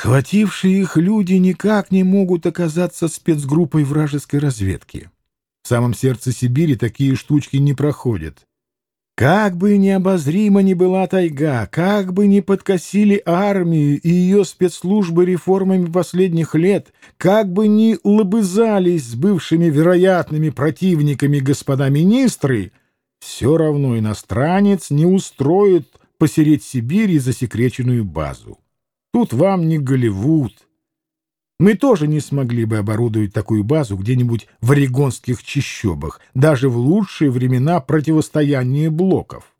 Схватившие их люди никак не могут оказаться спецгруппой вражеской разведки. В самом сердце Сибири такие штучки не проходят. Как бы необозрима ни была тайга, как бы ни подкосили армию и ее спецслужбы реформами последних лет, как бы ни лобызались с бывшими вероятными противниками господа министры, все равно иностранец не устроит посереть Сибири засекреченную базу. Тут вам не Голливуд, мы тоже не смогли бы оборудовать такую базу где-нибудь в орегонских чащобах, даже в лучшие времена противостояния блоков.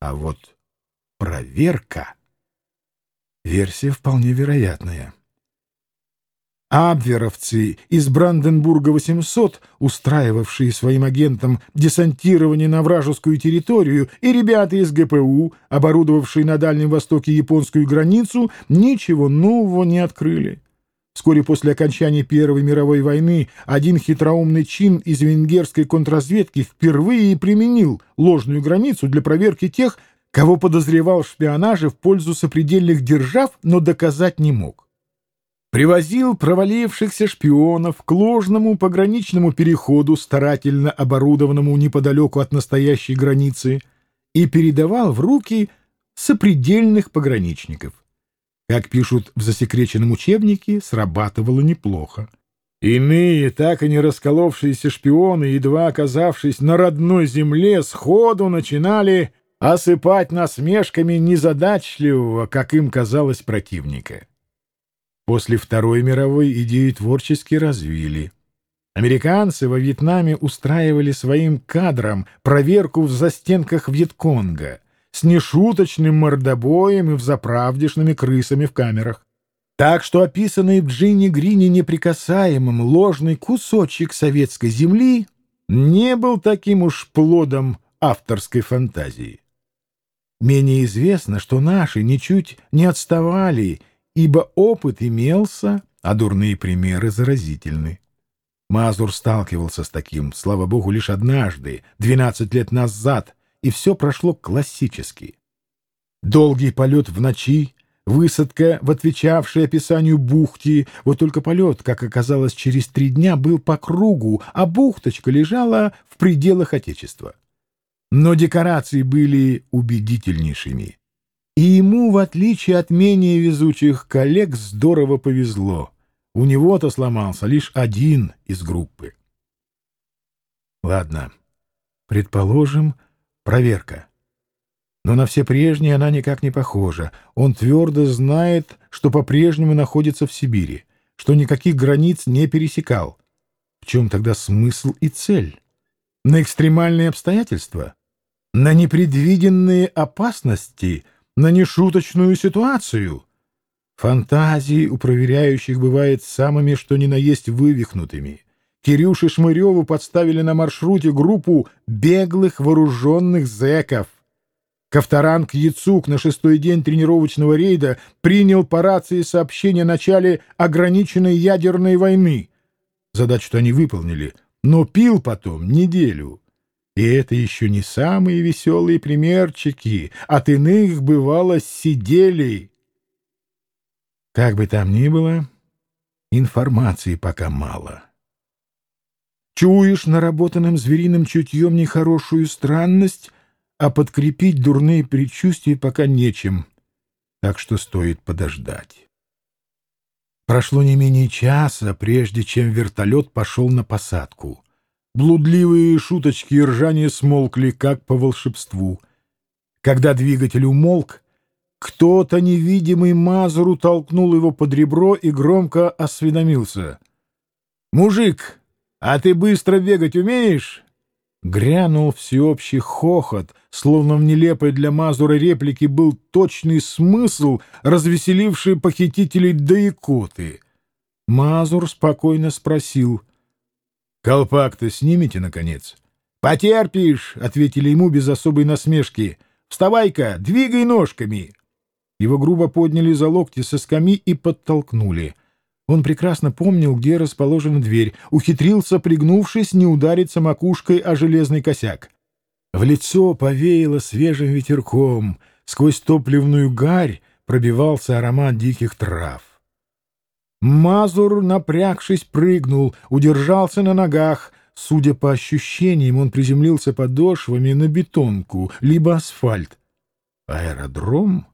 А вот проверка — версия вполне вероятная. Абверовцы из Бранденбурга-800, устраивавшие своим агентам десантирование на вражескую территорию, и ребята из ГПУ, оборудовавшие на Дальнем Востоке японскую границу, ничего нового не открыли. Вскоре после окончания Первой мировой войны один хитроумный чин из венгерской контрразведки впервые применил ложную границу для проверки тех, кого подозревал в шпионаже в пользу сопредельных держав, но доказать не мог. Привозил провалившихся шпионов к ложному пограничному переходу, старательно оборудованному неподалеку от настоящей границы, и передавал в руки сопредельных пограничников. Как пишут в засекреченном учебнике, срабатывало неплохо. Иные, так и не расколовшиеся шпионы, едва оказавшись на родной земле, сходу начинали осыпать насмешками незадачливого, как им казалось, противника. После Второй мировой идею творчески развили. Американцы во Вьетнаме устраивали своим кадрам проверку в застенках Вьетконга — с нешуточным мордобоем и взаправдешными крысами в камерах. Так что описанный в Джинни Грине неприкасаемым ложный кусочек советской земли не был таким уж плодом авторской фантазии. Менее известно, что наши ничуть не отставали, ибо опыт имелся, а дурные примеры заразительны. Мазур сталкивался с таким, слава богу, лишь однажды, 12 лет назад, и все прошло классически. Долгий полет в ночи, высадка в отвечавшей описанию бухте, вот только полет, как оказалось, через три дня был по кругу, а бухточка лежала в пределах Отечества. Но декорации были убедительнейшими. И ему, в отличие от менее везучих коллег, здорово повезло. У него-то сломался лишь один из группы. Ладно, предположим, Проверка. Но на все прежние она никак не похожа. Он твердо знает, что по-прежнему находится в Сибири, что никаких границ не пересекал. В чем тогда смысл и цель? На экстремальные обстоятельства? На непредвиденные опасности? На нешуточную ситуацию? Фантазии у проверяющих бывают самыми что ни на есть вывихнутыми. Кирюше Шмыреву подставили на маршруте группу беглых вооруженных зэков. Ковторанг Яцук на шестой день тренировочного рейда принял по рации сообщение о начале ограниченной ядерной войны. Задачу-то они выполнили, но пил потом неделю. И это еще не самые веселые примерчики, от иных, бывало, сидели. Как бы там ни было, информации пока мало. Чуешь наработанным звериным чутьем нехорошую странность, а подкрепить дурные предчувствия пока нечем, так что стоит подождать. Прошло не менее часа, прежде чем вертолет пошел на посадку. Блудливые шуточки и ржание смолкли, как по волшебству. Когда двигатель умолк, кто-то невидимый Мазуру толкнул его под ребро и громко осведомился. «Мужик, «А ты быстро бегать умеешь?» Грянул всеобщий хохот, словно в нелепой для Мазура реплики был точный смысл, развеселивший похитителей до икоты. Мазур спокойно спросил. «Колпак-то снимете, наконец?» «Потерпишь!» — ответили ему без особой насмешки. «Вставай-ка, двигай ножками!» Его грубо подняли за локти со скамьи и подтолкнули. Он прекрасно помнил, где расположена дверь, ухитрился, пригнувшись, не удариться макушкой о железный косяк. В лицо повеяло свежим ветерком, сквозь топливную гарь пробивался аромат диких трав. Мазур, напрягшись, прыгнул, удержался на ногах. Судя по ощущениям, он приземлился подошвами на бетонку, либо асфальт. Аэродром?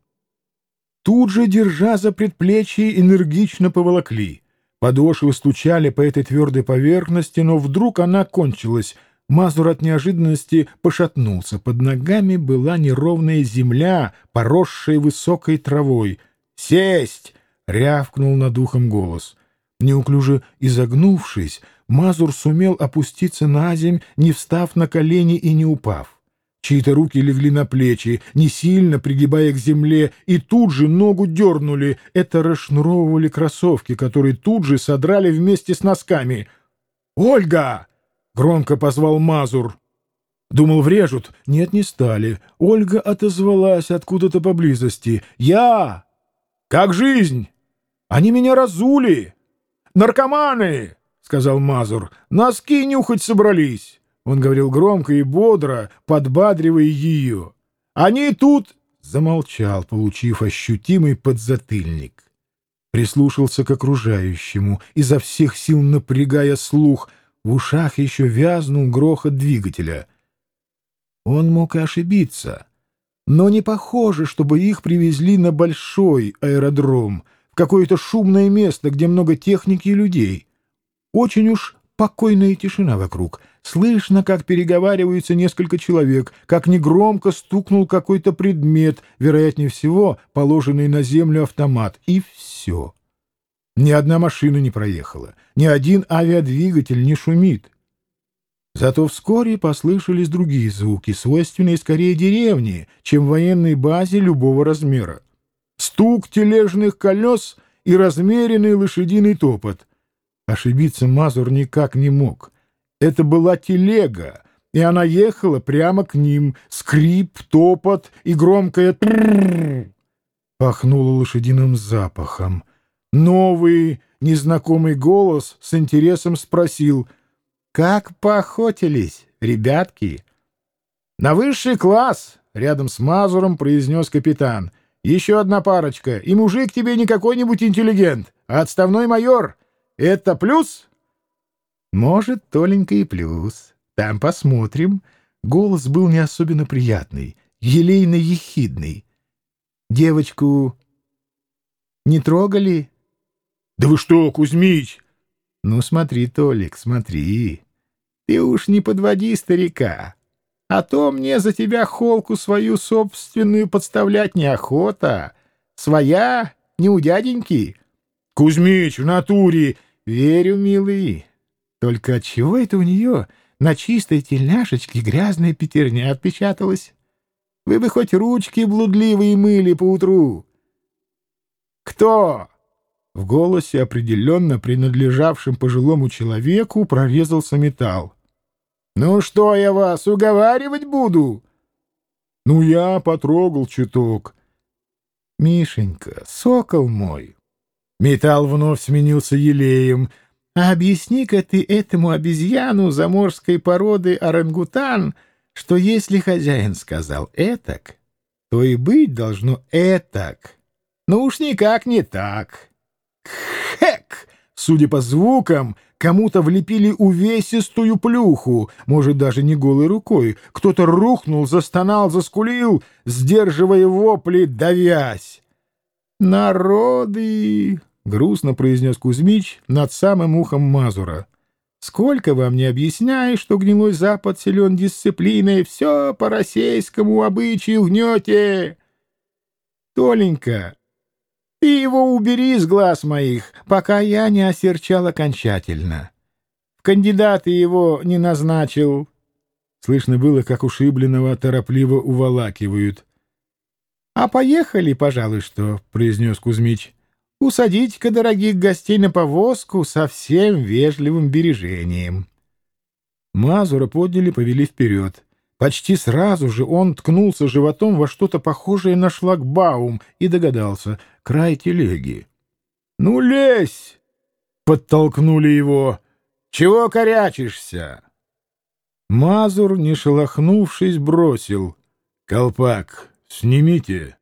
Тут же, держа за предплечье, энергично поволокли. Подошвы стучали по этой твердой поверхности, но вдруг она кончилась. Мазур от неожиданности пошатнулся. Под ногами была неровная земля, поросшая высокой травой. «Сесть!» — рявкнул над ухом голос. Неуклюже изогнувшись, Мазур сумел опуститься на земь, не встав на колени и не упав. Чьи-то руки легли на плечи, не сильно пригибая к земле, и тут же ногу дернули. Это расшнуровывали кроссовки, которые тут же содрали вместе с носками. «Ольга!» — громко позвал Мазур. Думал, врежут. Нет, не стали. Ольга отозвалась откуда-то поблизости. «Я! Как жизнь?» Они меня разули! Наркоманы!» — сказал Мазур. «Носки нюхать собрались!» Он говорил громко и бодро, подбадривая ее. «Они тут...» — замолчал, получив ощутимый подзатыльник. Прислушался к окружающему, изо всех сил напрягая слух. В ушах еще вязнул грохот двигателя. Он мог и ошибиться. Но не похоже, чтобы их привезли на большой аэродром — какое-то шумное место, где много техники и людей. Очень уж покойная тишина вокруг. Слышно, как переговариваются несколько человек, как негромко стукнул какой-то предмет, вероятнее всего, положенный на землю автомат. И все. Ни одна машина не проехала, ни один авиадвигатель не шумит. Зато вскоре послышались другие звуки, свойственные скорее деревне, чем военной базе любого размера стук тележных колес и размеренный лошадиный топот. Ошибиться Мазур никак не мог. Это была телега, и она ехала прямо к ним. Скрип, топот и громкое «тррррр» пахнуло лошадиным запахом. Новый, незнакомый голос с интересом спросил «Как поохотились, ребятки?» «На высший класс!» — рядом с Мазуром произнес капитан — еще одна парочка, и мужик тебе не какой-нибудь интеллигент, а отставной майор. Это плюс? Может, Толенька и плюс. Там посмотрим. Голос был не особенно приятный, елейно-ехидный. Девочку не трогали? Да вы что, Кузьмич? Ну, смотри, Толик, смотри. Ты уж не подводи старика. А то мне за тебя холку свою собственную подставлять неохота. Своя, не у дяденьки. Кузьмич, в натуре. Верю, милый. Только отчего это у нее на чистой тельняшечке грязная пятерня отпечаталась? Вы бы хоть ручки блудливые мыли поутру. Кто? В голосе, определенно принадлежавшем пожилому человеку, прорезался металл. «Ну что я вас, уговаривать буду?» «Ну, я потрогал чуток». «Мишенька, сокол мой!» Металл вновь сменился елеем. «А объясни-ка ты этому обезьяну заморской породы орангутан, что если хозяин сказал «этак», то и быть должно «этак». Ну уж никак не так. Хэк! Судя по звукам, кому-то влепили увесистую плюху, может, даже не голой рукой. Кто-то рухнул, застонал, заскулил, сдерживая вопли, давясь. «Народы!» — грустно произнес Кузьмич над самым ухом Мазура. «Сколько вам не объясняй, что гнилой Запад силен дисциплиной, все по российскому обычаю гнете!» «Толенька, ты его убери с глаз моих, пока я не осерчал окончательно. В кандидаты его не назначил. Слышно было, как ушибленного торопливо уволакивают. — А поехали, пожалуй, что, — произнес Кузьмич. — Усадить-ка дорогих гостей на повозку со всем вежливым бережением. Мазура подняли, повели вперед. Почти сразу же он ткнулся животом во что-то похожее на шлагбаум и догадался — край телеги. «Ну, лезь!» — подтолкнули его. «Чего корячишься?» Мазур, не шелохнувшись, бросил. «Колпак, снимите!»